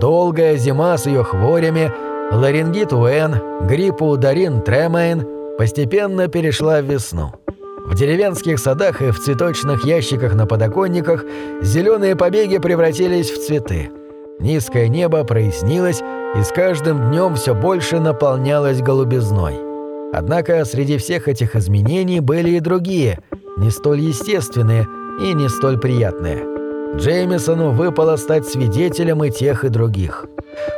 Долгая зима с ее хворями, ларингит Уэн, грипп у Дарин Тремейн постепенно перешла в весну. В деревенских садах и в цветочных ящиках на подоконниках зеленые побеги превратились в цветы. Низкое небо прояснилось и с каждым днем все больше наполнялось голубизной. Однако среди всех этих изменений были и другие, не столь естественные и не столь приятные. Джеймисону выпало стать свидетелем и тех, и других.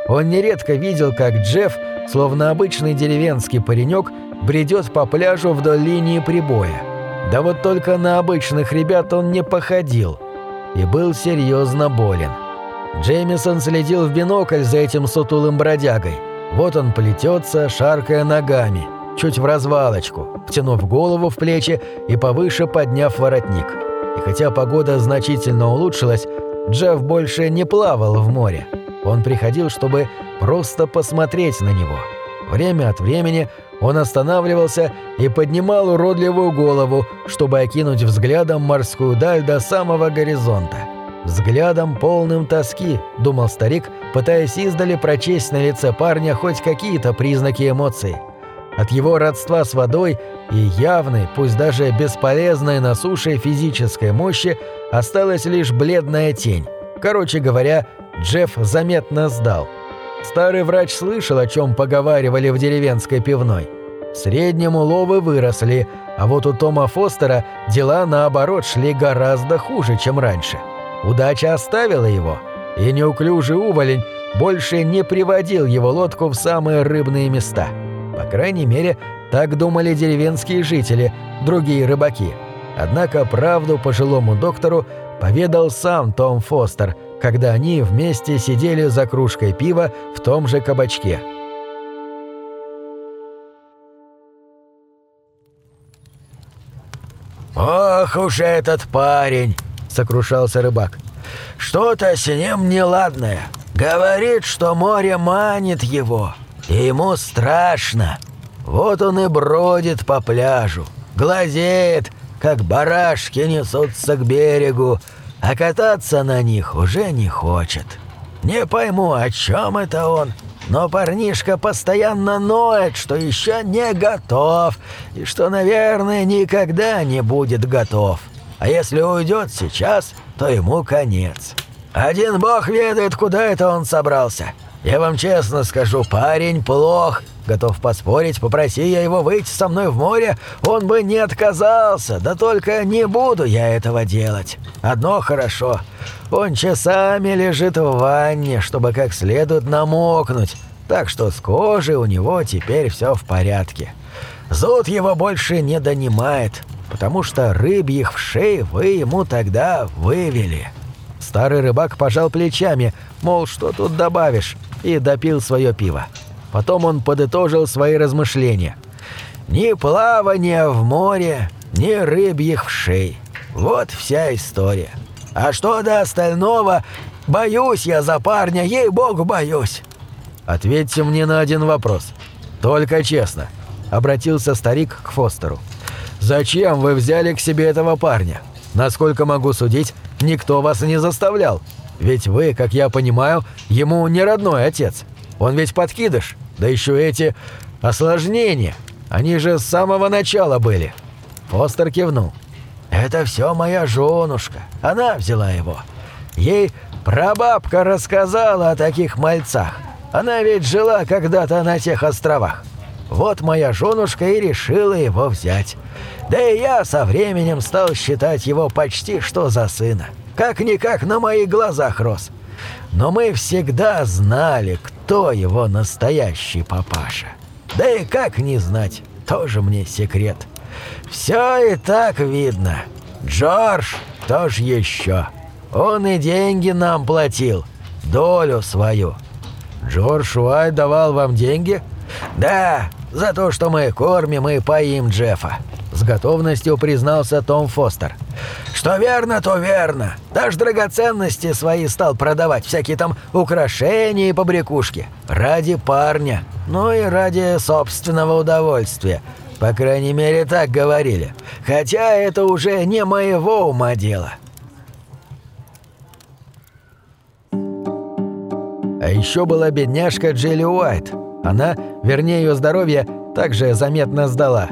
Он нередко видел, как Джефф, словно обычный деревенский паренек, бредет по пляжу вдоль линии прибоя. Да вот только на обычных ребят он не походил и был серьезно болен. Джеймисон следил в бинокль за этим сутулым бродягой. Вот он плетется, шаркая ногами, чуть в развалочку, втянув голову в плечи и повыше подняв воротник. И хотя погода значительно улучшилась, Джефф больше не плавал в море. Он приходил, чтобы просто посмотреть на него. Время от времени он останавливался и поднимал уродливую голову, чтобы окинуть взглядом морскую даль до самого горизонта. Взглядом полным тоски, думал старик, пытаясь издали прочесть на лице парня хоть какие-то признаки эмоций. От его родства с водой и явной, пусть даже бесполезной на суше физической мощи осталась лишь бледная тень. Короче говоря, Джефф заметно сдал. Старый врач слышал, о чем поговаривали в деревенской пивной. В среднем уловы выросли, а вот у Тома Фостера дела наоборот шли гораздо хуже, чем раньше. Удача оставила его, и неуклюжий уволень больше не приводил его лодку в самые рыбные места. По крайней мере, так думали деревенские жители, другие рыбаки. Однако правду пожилому доктору поведал сам Том Фостер, когда они вместе сидели за кружкой пива в том же кабачке. «Ох уж этот парень!» — сокрушался рыбак. «Что-то с ним неладное. Говорит, что море манит его, ему страшно. Вот он и бродит по пляжу, глазеет, как барашки несутся к берегу, а кататься на них уже не хочет. Не пойму, о чем это он, но парнишка постоянно ноет, что еще не готов, и что, наверное, никогда не будет готов. А если уйдет сейчас, то ему конец. Один бог ведает, куда это он собрался. Я вам честно скажу, парень плох. Готов поспорить, попроси я его выйти со мной в море, он бы не отказался, да только не буду я этого делать. Одно хорошо, он часами лежит в ванне, чтобы как следует намокнуть, так что с кожей у него теперь все в порядке. Зуд его больше не донимает, потому что рыбьих в шее вы ему тогда вывели». Старый рыбак пожал плечами, мол, что тут добавишь, и допил свое пиво. Потом он подытожил свои размышления. «Ни плавания в море, ни рыбьих вшей. Вот вся история. А что до остального, боюсь я за парня, ей-богу, боюсь». «Ответьте мне на один вопрос. Только честно», — обратился старик к Фостеру. «Зачем вы взяли к себе этого парня? Насколько могу судить, никто вас не заставлял. Ведь вы, как я понимаю, ему не родной отец. Он ведь подкидыш. Да еще эти осложнения. Они же с самого начала были». Фостер кивнул. «Это все моя женушка. Она взяла его. Ей прабабка рассказала о таких мальцах. Она ведь жила когда-то на тех островах. Вот моя женушка и решила его взять. Да и я со временем стал считать его почти что за сына. Как-никак на моих глазах рос. Но мы всегда знали, кто его настоящий папаша. Да и как не знать, тоже мне секрет. Все и так видно. Джордж тоже еще. Он и деньги нам платил, долю свою. Джордж Уайт давал вам деньги? Да, за то, что мы кормим и поим Джеффа. С готовностью признался Том Фостер. «Что верно, то верно. Даже драгоценности свои стал продавать, всякие там украшения и побрякушки. Ради парня. Ну и ради собственного удовольствия. По крайней мере, так говорили. Хотя это уже не моего ума дело». А еще была бедняжка Джилли Уайт. Она, вернее ее здоровье, также заметно сдала.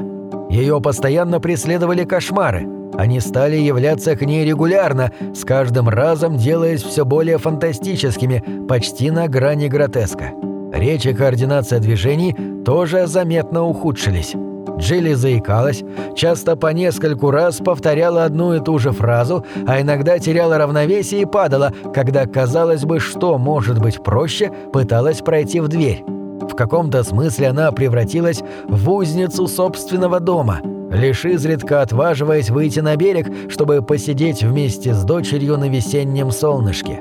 Ее постоянно преследовали кошмары. Они стали являться к ней регулярно, с каждым разом делаясь все более фантастическими, почти на грани гротеска. Речь и координация движений тоже заметно ухудшились. Джилли заикалась, часто по нескольку раз повторяла одну и ту же фразу, а иногда теряла равновесие и падала, когда, казалось бы, что может быть проще, пыталась пройти в дверь. В каком-то смысле она превратилась в узницу собственного дома, лишь изредка отваживаясь выйти на берег, чтобы посидеть вместе с дочерью на весеннем солнышке.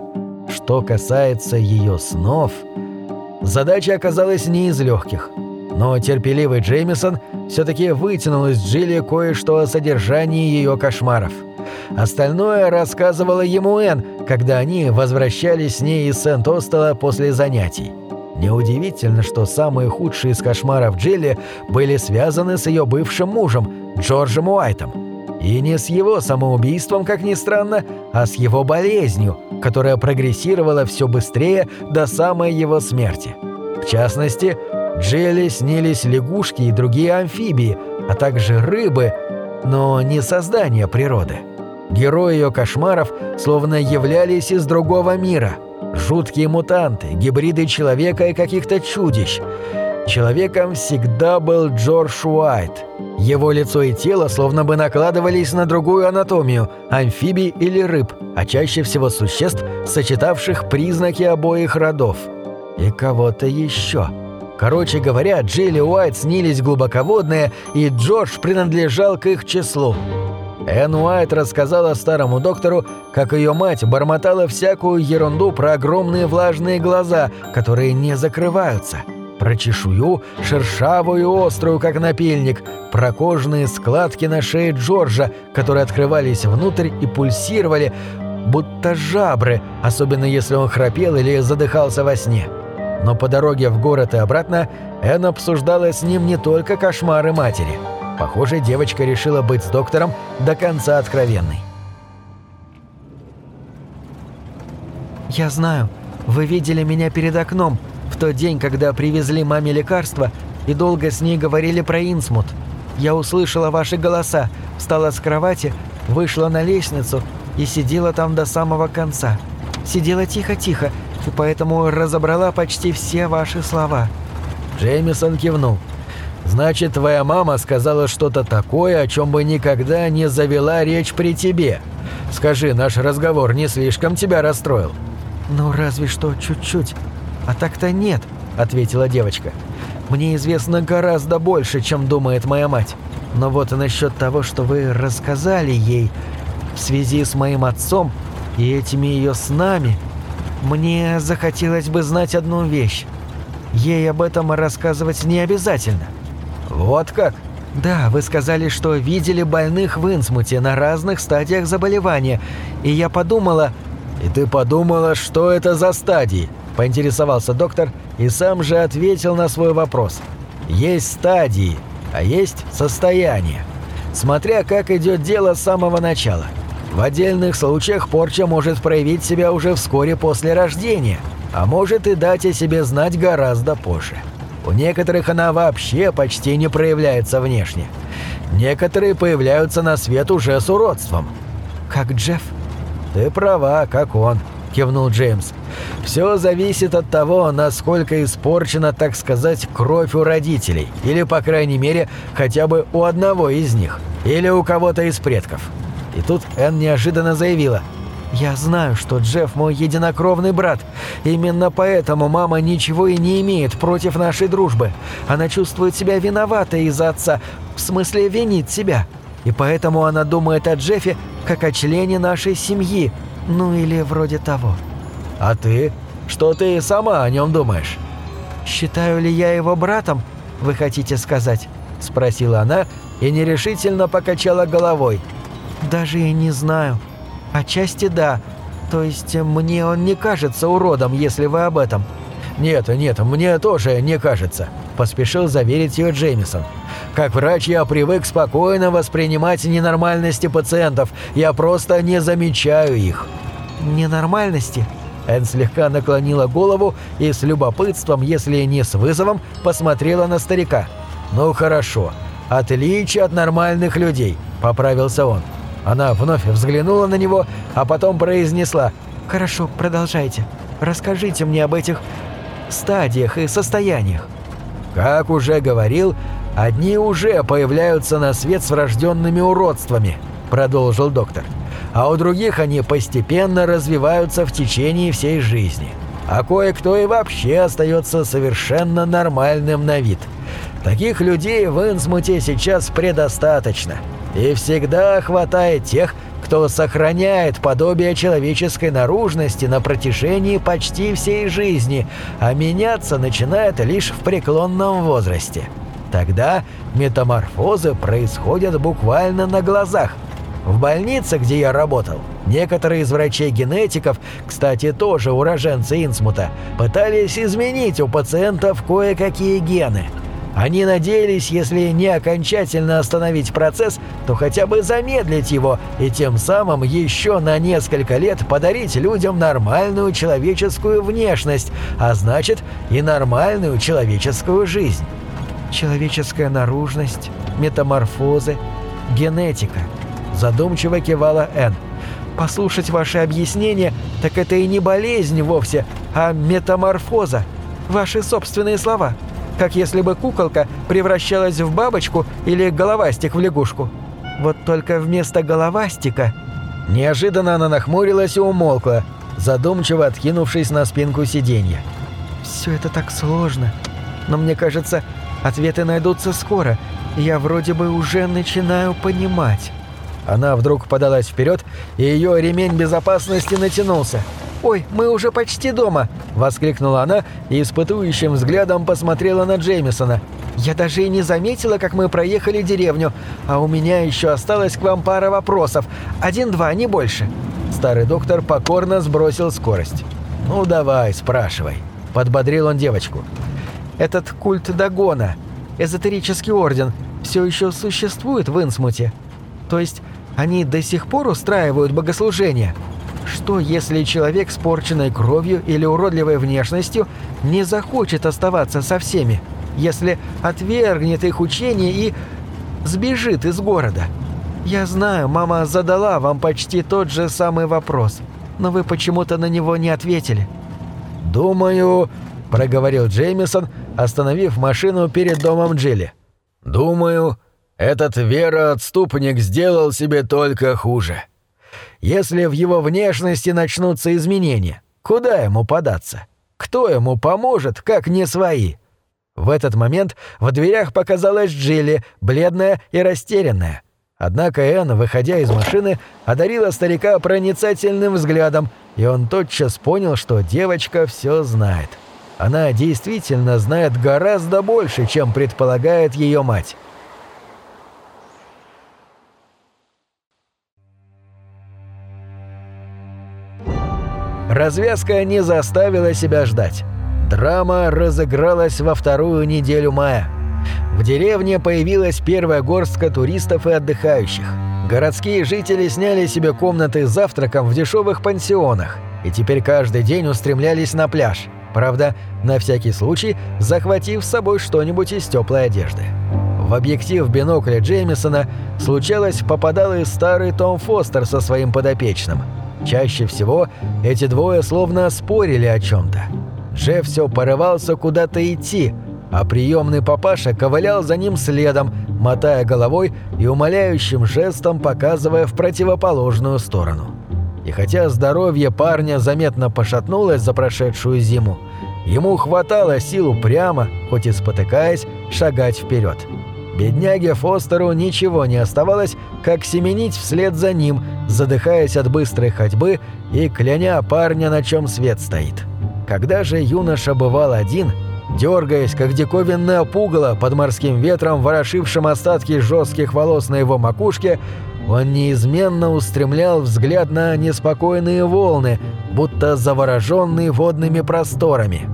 Что касается ее снов, задача оказалась не из легких – но терпеливый Джеймисон все-таки вытянул из Джилли кое-что о содержании ее кошмаров. Остальное рассказывала ему Энн, когда они возвращались с ней из Сент-Остела после занятий. Неудивительно, что самые худшие из кошмаров Джилли были связаны с ее бывшим мужем, Джорджем Уайтом. И не с его самоубийством, как ни странно, а с его болезнью, которая прогрессировала все быстрее до самой его смерти. В частности, Джилли снились лягушки и другие амфибии, а также рыбы, но не создания природы. Герои ее кошмаров словно являлись из другого мира. Жуткие мутанты, гибриды человека и каких-то чудищ. Человеком всегда был Джордж Уайт. Его лицо и тело словно бы накладывались на другую анатомию, амфибий или рыб, а чаще всего существ, сочетавших признаки обоих родов. И кого-то еще. Короче говоря, Джилли Уайт снились глубоководные, и Джордж принадлежал к их числу. Энн Уайт рассказала старому доктору, как ее мать бормотала всякую ерунду про огромные влажные глаза, которые не закрываются, про чешую, шершавую острую, как напильник, про кожные складки на шее Джорджа, которые открывались внутрь и пульсировали, будто жабры, особенно если он храпел или задыхался во сне но по дороге в город и обратно Энн обсуждала с ним не только кошмары матери. Похоже, девочка решила быть с доктором до конца откровенной. «Я знаю. Вы видели меня перед окном в тот день, когда привезли маме лекарства и долго с ней говорили про Инсмут. Я услышала ваши голоса, встала с кровати, вышла на лестницу и сидела там до самого конца. Сидела тихо-тихо, и поэтому разобрала почти все ваши слова». Джеймисон кивнул. «Значит, твоя мама сказала что-то такое, о чем бы никогда не завела речь при тебе. Скажи, наш разговор не слишком тебя расстроил?» «Ну, разве что чуть-чуть. А так-то нет», — ответила девочка. «Мне известно гораздо больше, чем думает моя мать. Но вот насчет того, что вы рассказали ей в связи с моим отцом и этими ее снами...» Мне захотелось бы знать одну вещь. Ей об этом рассказывать не обязательно. Вот как? Да, вы сказали, что видели больных в Инсмуте на разных стадиях заболевания, и я подумала... И ты подумала, что это за стадии? Поинтересовался доктор и сам же ответил на свой вопрос. Есть стадии, а есть состояние. Смотря как идет дело с самого начала – в отдельных случаях порча может проявить себя уже вскоре после рождения, а может и дать о себе знать гораздо позже. У некоторых она вообще почти не проявляется внешне. Некоторые появляются на свет уже с уродством. Как Джефф? Ты права, как он, кивнул Джеймс. Все зависит от того, насколько испорчена, так сказать, кровь у родителей, или, по крайней мере, хотя бы у одного из них, или у кого-то из предков. И тут Энн неожиданно заявила. «Я знаю, что Джефф мой единокровный брат. Именно поэтому мама ничего и не имеет против нашей дружбы. Она чувствует себя виноватой из-за отца, в смысле винит себя. И поэтому она думает о Джеффе как о члене нашей семьи, ну или вроде того». «А ты? Что ты сама о нем думаешь?» «Считаю ли я его братом, вы хотите сказать?» – спросила она и нерешительно покачала головой – «Даже и не знаю. Отчасти да. То есть мне он не кажется уродом, если вы об этом». «Нет, нет, мне тоже не кажется», – поспешил заверить ее Джеймисон. «Как врач я привык спокойно воспринимать ненормальности пациентов. Я просто не замечаю их». «Ненормальности? Энн слегка наклонила голову и с любопытством, если не с вызовом, посмотрела на старика. «Ну хорошо. Отличие от нормальных людей», — поправился он. Она вновь взглянула на него, а потом произнесла «Хорошо, продолжайте. Расскажите мне об этих стадиях и состояниях». Как уже говорил, одни уже появляются на свет с врожденными уродствами, продолжил доктор. А у других они постепенно развиваются в течение всей жизни. А кое-кто и вообще остается совершенно нормальным на вид. Таких людей в Инсмуте сейчас предостаточно. И всегда хватает тех, кто сохраняет подобие человеческой наружности на протяжении почти всей жизни, а меняться начинает лишь в преклонном возрасте. Тогда метаморфозы происходят буквально на глазах. В больнице, где я работал, некоторые из врачей-генетиков, кстати, тоже уроженцы Инсмута, пытались изменить у пациентов кое-какие гены – они надеялись, если не окончательно остановить процесс, то хотя бы замедлить его и тем самым еще на несколько лет подарить людям нормальную человеческую внешность, а значит и нормальную человеческую жизнь. Человеческая наружность, метаморфозы, генетика. Задумчиво кивала Энн. Послушать ваши объяснения, так это и не болезнь вовсе, а метаморфоза. Ваши собственные слова – как если бы куколка превращалась в бабочку или головастик в лягушку. Вот только вместо головастика... Неожиданно она нахмурилась и умолкла, задумчиво откинувшись на спинку сиденья. «Все это так сложно. Но мне кажется, ответы найдутся скоро, я вроде бы уже начинаю понимать». Она вдруг подалась вперед, и ее ремень безопасности натянулся – «Ой, мы уже почти дома!» – воскликнула она и испытующим взглядом посмотрела на Джеймисона. «Я даже и не заметила, как мы проехали деревню, а у меня еще осталось к вам пара вопросов. Один-два, не больше». Старый доктор покорно сбросил скорость. «Ну давай, спрашивай», – подбодрил он девочку. «Этот культ Дагона, эзотерический орден, все еще существует в Инсмуте? То есть они до сих пор устраивают богослужения?» Что, если человек с порченной кровью или уродливой внешностью не захочет оставаться со всеми, если отвергнет их учение и сбежит из города? Я знаю, мама задала вам почти тот же самый вопрос, но вы почему-то на него не ответили. «Думаю», — проговорил Джеймисон, остановив машину перед домом Джилли. «Думаю, этот вероотступник сделал себе только хуже». Если в его внешности начнутся изменения, куда ему податься? Кто ему поможет, как не свои? В этот момент в дверях показалась Джилли, бледная и растерянная. Однако Энн, выходя из машины, одарила старика проницательным взглядом, и он тотчас понял, что девочка все знает. Она действительно знает гораздо больше, чем предполагает ее мать. Развязка не заставила себя ждать. Драма разыгралась во вторую неделю мая. В деревне появилась первая горстка туристов и отдыхающих. Городские жители сняли себе комнаты с завтраком в дешевых пансионах и теперь каждый день устремлялись на пляж. Правда, на всякий случай, захватив с собой что-нибудь из теплой одежды. В объектив бинокля Джеймисона случалось попадал и старый Том Фостер со своим подопечным – Чаще всего эти двое словно спорили о чем-то. Джефф все порывался куда-то идти, а приемный папаша ковылял за ним следом, мотая головой и умоляющим жестом показывая в противоположную сторону. И хотя здоровье парня заметно пошатнулось за прошедшую зиму, ему хватало сил прямо, хоть и спотыкаясь, шагать вперед. Бедняге Фостеру ничего не оставалось, как семенить вслед за ним, задыхаясь от быстрой ходьбы и кляня парня, на чем свет стоит. Когда же юноша бывал один, дергаясь, как диковинное пугало под морским ветром, ворошившим остатки жестких волос на его макушке, он неизменно устремлял взгляд на неспокойные волны, будто завороженный водными просторами.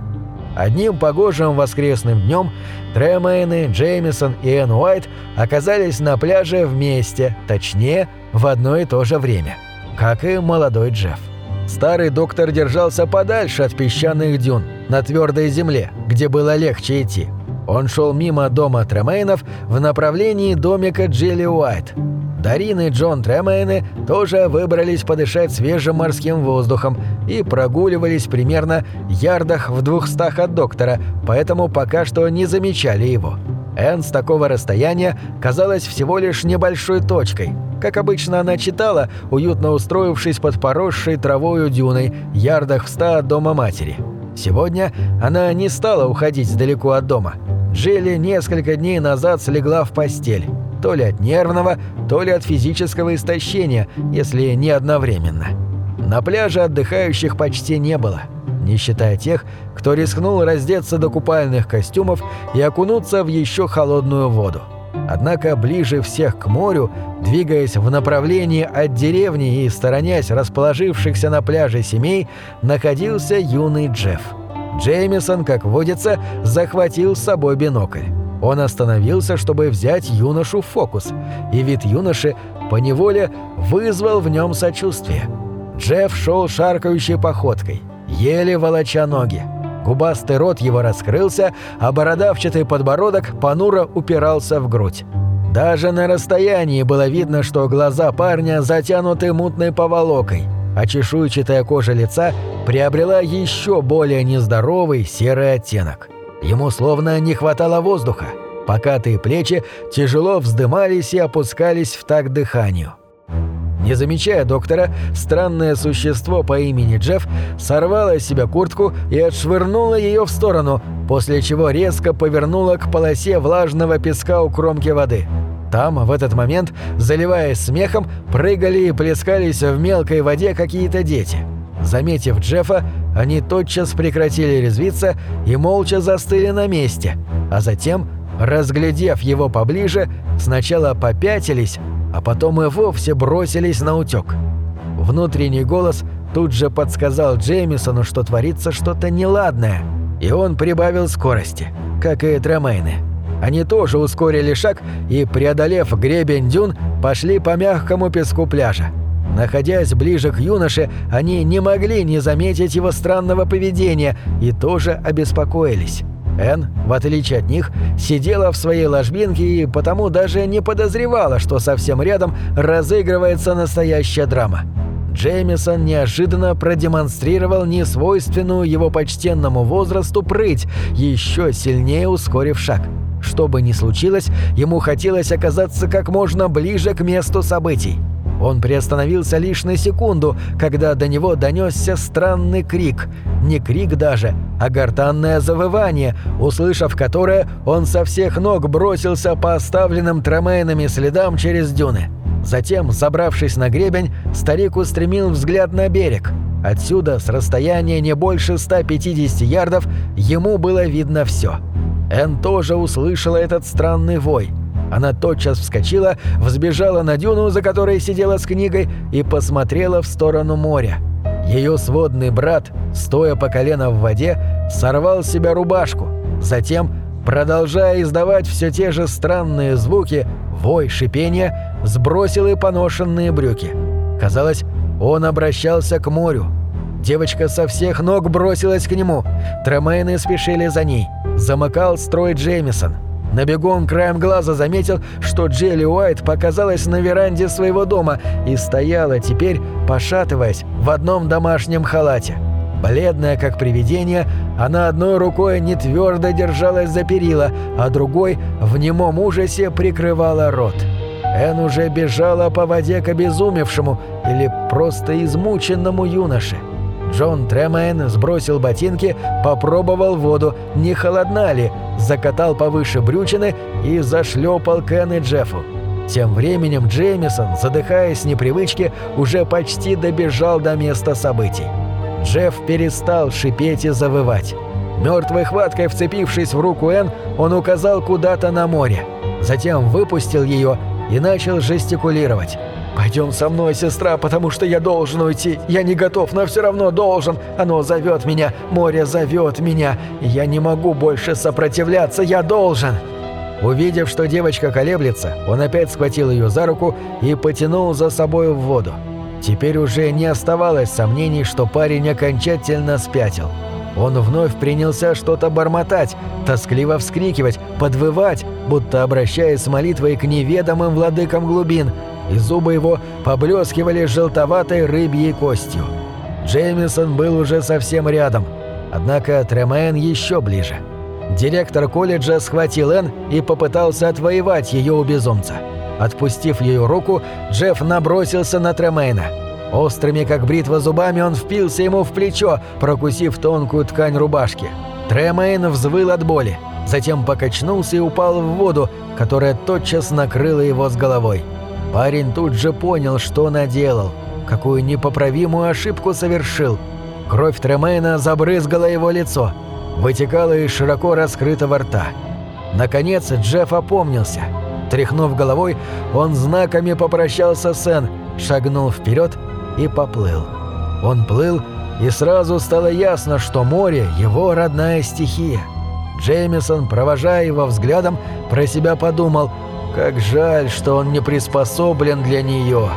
Одним погожим воскресным днем Тремейны, Джеймисон и Энн Уайт оказались на пляже вместе, точнее, в одно и то же время, как и молодой Джефф. Старый доктор держался подальше от песчаных дюн, на твердой земле, где было легче идти. Он шел мимо дома Тремейнов в направлении домика Джилли Уайт. Дарин и Джон Тремейны тоже выбрались подышать свежим морским воздухом и прогуливались примерно ярдах в двухстах от доктора, поэтому пока что не замечали его. Энн с такого расстояния казалась всего лишь небольшой точкой. Как обычно она читала, уютно устроившись под поросшей травою дюной, ярдах в ста от дома матери. Сегодня она не стала уходить далеко от дома. Джилли несколько дней назад слегла в постель. То ли от нервного, то ли от физического истощения, если не одновременно. На пляже отдыхающих почти не было, не считая тех, кто рискнул раздеться до купальных костюмов и окунуться в еще холодную воду. Однако ближе всех к морю, двигаясь в направлении от деревни и сторонясь расположившихся на пляже семей, находился юный Джефф. Джеймисон, как водится, захватил с собой бинокль. Он остановился, чтобы взять юношу в фокус, и вид юноши поневоле вызвал в нем сочувствие. Джефф шел шаркающей походкой, еле волоча ноги. Губастый рот его раскрылся, а бородавчатый подбородок понуро упирался в грудь. Даже на расстоянии было видно, что глаза парня затянуты мутной поволокой, а чешуйчатая кожа лица приобрела еще более нездоровый серый оттенок. Ему словно не хватало воздуха. Покатые плечи тяжело вздымались и опускались в такт дыханию. Не замечая доктора, странное существо по имени Джефф сорвало с себя куртку и отшвырнуло ее в сторону, после чего резко повернуло к полосе влажного песка у кромки воды. Там, в этот момент, заливаясь смехом, прыгали и плескались в мелкой воде какие-то дети. Заметив Джеффа, они тотчас прекратили резвиться и молча застыли на месте, а затем, разглядев его поближе, сначала попятились, а потом и вовсе бросились на утёк. Внутренний голос тут же подсказал Джеймисону, что творится что-то неладное, и он прибавил скорости, как и Тремейны. Они тоже ускорили шаг и, преодолев гребень дюн, пошли по мягкому песку пляжа. Находясь ближе к юноше, они не могли не заметить его странного поведения и тоже обеспокоились. Энн, в отличие от них, сидела в своей ложбинке и потому даже не подозревала, что совсем рядом разыгрывается настоящая драма. Джеймисон неожиданно продемонстрировал несвойственную его почтенному возрасту прыть, еще сильнее ускорив шаг. Что бы ни случилось, ему хотелось оказаться как можно ближе к месту событий. Он приостановился лишь на секунду, когда до него донесся странный крик. Не крик даже, а гортанное завывание, услышав которое, он со всех ног бросился по оставленным тромейнами следам через дюны. Затем, забравшись на гребень, старик устремил взгляд на берег. Отсюда, с расстояния не больше 150 ярдов, ему было видно все. Эн тоже услышала этот странный вой – она тотчас вскочила, взбежала на дюну, за которой сидела с книгой, и посмотрела в сторону моря. Ее сводный брат, стоя по колено в воде, сорвал с себя рубашку. Затем, продолжая издавать все те же странные звуки, вой, шипение, сбросил и поношенные брюки. Казалось, он обращался к морю. Девочка со всех ног бросилась к нему. Тремейны спешили за ней. Замыкал строй Джеймисон. На бегом краем глаза заметил, что Джилли Уайт показалась на веранде своего дома и стояла теперь, пошатываясь, в одном домашнем халате. Бледная, как привидение, она одной рукой не твердо держалась за перила, а другой в немом ужасе прикрывала рот. Эн уже бежала по воде к обезумевшему или просто измученному юноше. Джон Тремейн сбросил ботинки, попробовал воду, не холодна ли, закатал повыше брючины и зашлепал Кен и Джеффу. Тем временем Джеймисон, задыхаясь с непривычки, уже почти добежал до места событий. Джефф перестал шипеть и завывать. Мертвой хваткой вцепившись в руку Энн, он указал куда-то на море. Затем выпустил ее и начал жестикулировать. «Пойдем со мной, сестра, потому что я должен уйти. Я не готов, но все равно должен. Оно зовет меня, море зовет меня. Я не могу больше сопротивляться, я должен!» Увидев, что девочка колеблется, он опять схватил ее за руку и потянул за собой в воду. Теперь уже не оставалось сомнений, что парень окончательно спятил. Он вновь принялся что-то бормотать, тоскливо вскрикивать, подвывать, будто обращаясь с молитвой к неведомым владыкам глубин, и зубы его поблескивали желтоватой рыбьей костью. Джеймисон был уже совсем рядом, однако Тремен еще ближе. Директор колледжа схватил Энн и попытался отвоевать ее у безумца. Отпустив ее руку, Джефф набросился на Тремейна. Острыми, как бритва зубами, он впился ему в плечо, прокусив тонкую ткань рубашки. Тремейн взвыл от боли, затем покачнулся и упал в воду, которая тотчас накрыла его с головой. Парень тут же понял, что наделал, какую непоправимую ошибку совершил. Кровь Тремейна забрызгала его лицо, вытекала из широко раскрытого рта. Наконец Джефф опомнился – Тряхнув головой, он знаками попрощался с Энн, шагнул вперед и поплыл. Он плыл, и сразу стало ясно, что море – его родная стихия. Джеймисон, провожая его взглядом, про себя подумал, как жаль, что он не приспособлен для нее.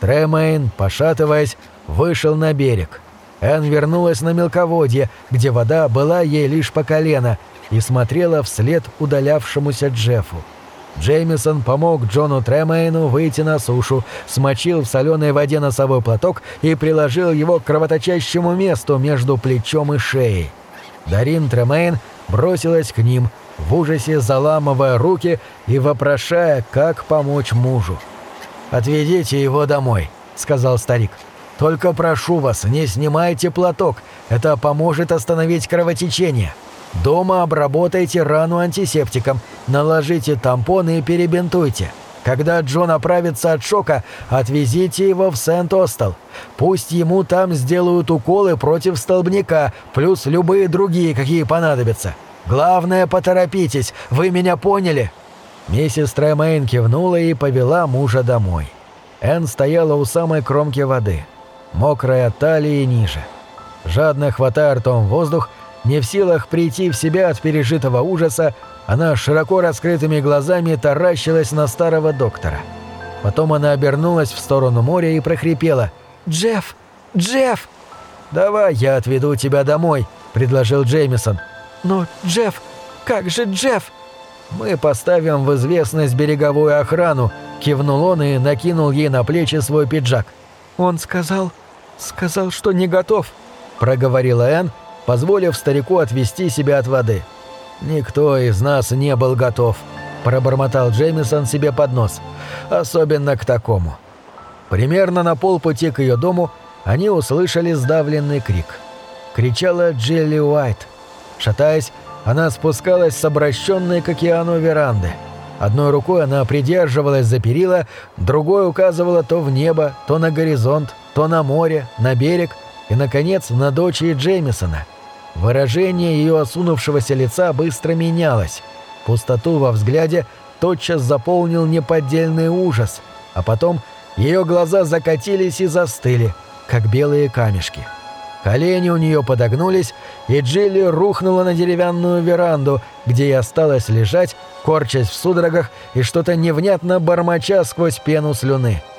Тремейн, пошатываясь, вышел на берег – Энн вернулась на мелководье, где вода была ей лишь по колено, и смотрела вслед удалявшемуся Джеффу. Джеймисон помог Джону Тремейну выйти на сушу, смочил в соленой воде носовой платок и приложил его к кровоточащему месту между плечом и шеей. Дарин Тремейн бросилась к ним, в ужасе заламывая руки и вопрошая, как помочь мужу. «Отведите его домой», — сказал старик. — только прошу вас, не снимайте платок. Это поможет остановить кровотечение. Дома обработайте рану антисептиком, наложите тампоны и перебинтуйте. Когда Джон оправится от шока, отвезите его в Сент-Остал. Пусть ему там сделают уколы против столбняка, плюс любые другие, какие понадобятся. Главное, поторопитесь, вы меня поняли?» Миссис Тремейн кивнула и повела мужа домой. Энн стояла у самой кромки воды – мокрая талии ниже. Жадно хватая ртом воздух, не в силах прийти в себя от пережитого ужаса, она широко раскрытыми глазами таращилась на старого доктора. Потом она обернулась в сторону моря и прохрипела «Джефф! Джефф!» «Давай я отведу тебя домой», — предложил Джеймисон. «Но, Джефф, как же Джефф?» «Мы поставим в известность береговую охрану», — кивнул он и накинул ей на плечи свой пиджак. «Он сказал, сказал, что не готов», — проговорила Энн, позволив старику отвести себя от воды. «Никто из нас не был готов», — пробормотал Джеймисон себе под нос. «Особенно к такому». Примерно на полпути к ее дому они услышали сдавленный крик. Кричала Джилли Уайт. Шатаясь, она спускалась с обращенной к океану веранды. Одной рукой она придерживалась за перила, другой указывала то в небо, то на горизонт, то на море, на берег и, наконец, на дочери Джеймисона. Выражение ее осунувшегося лица быстро менялось. Пустоту во взгляде тотчас заполнил неподдельный ужас, а потом ее глаза закатились и застыли, как белые камешки. Колени у нее подогнулись, и Джилли рухнула на деревянную веранду, где и осталась лежать, корчась в судорогах и что-то невнятно бормоча сквозь пену слюны. —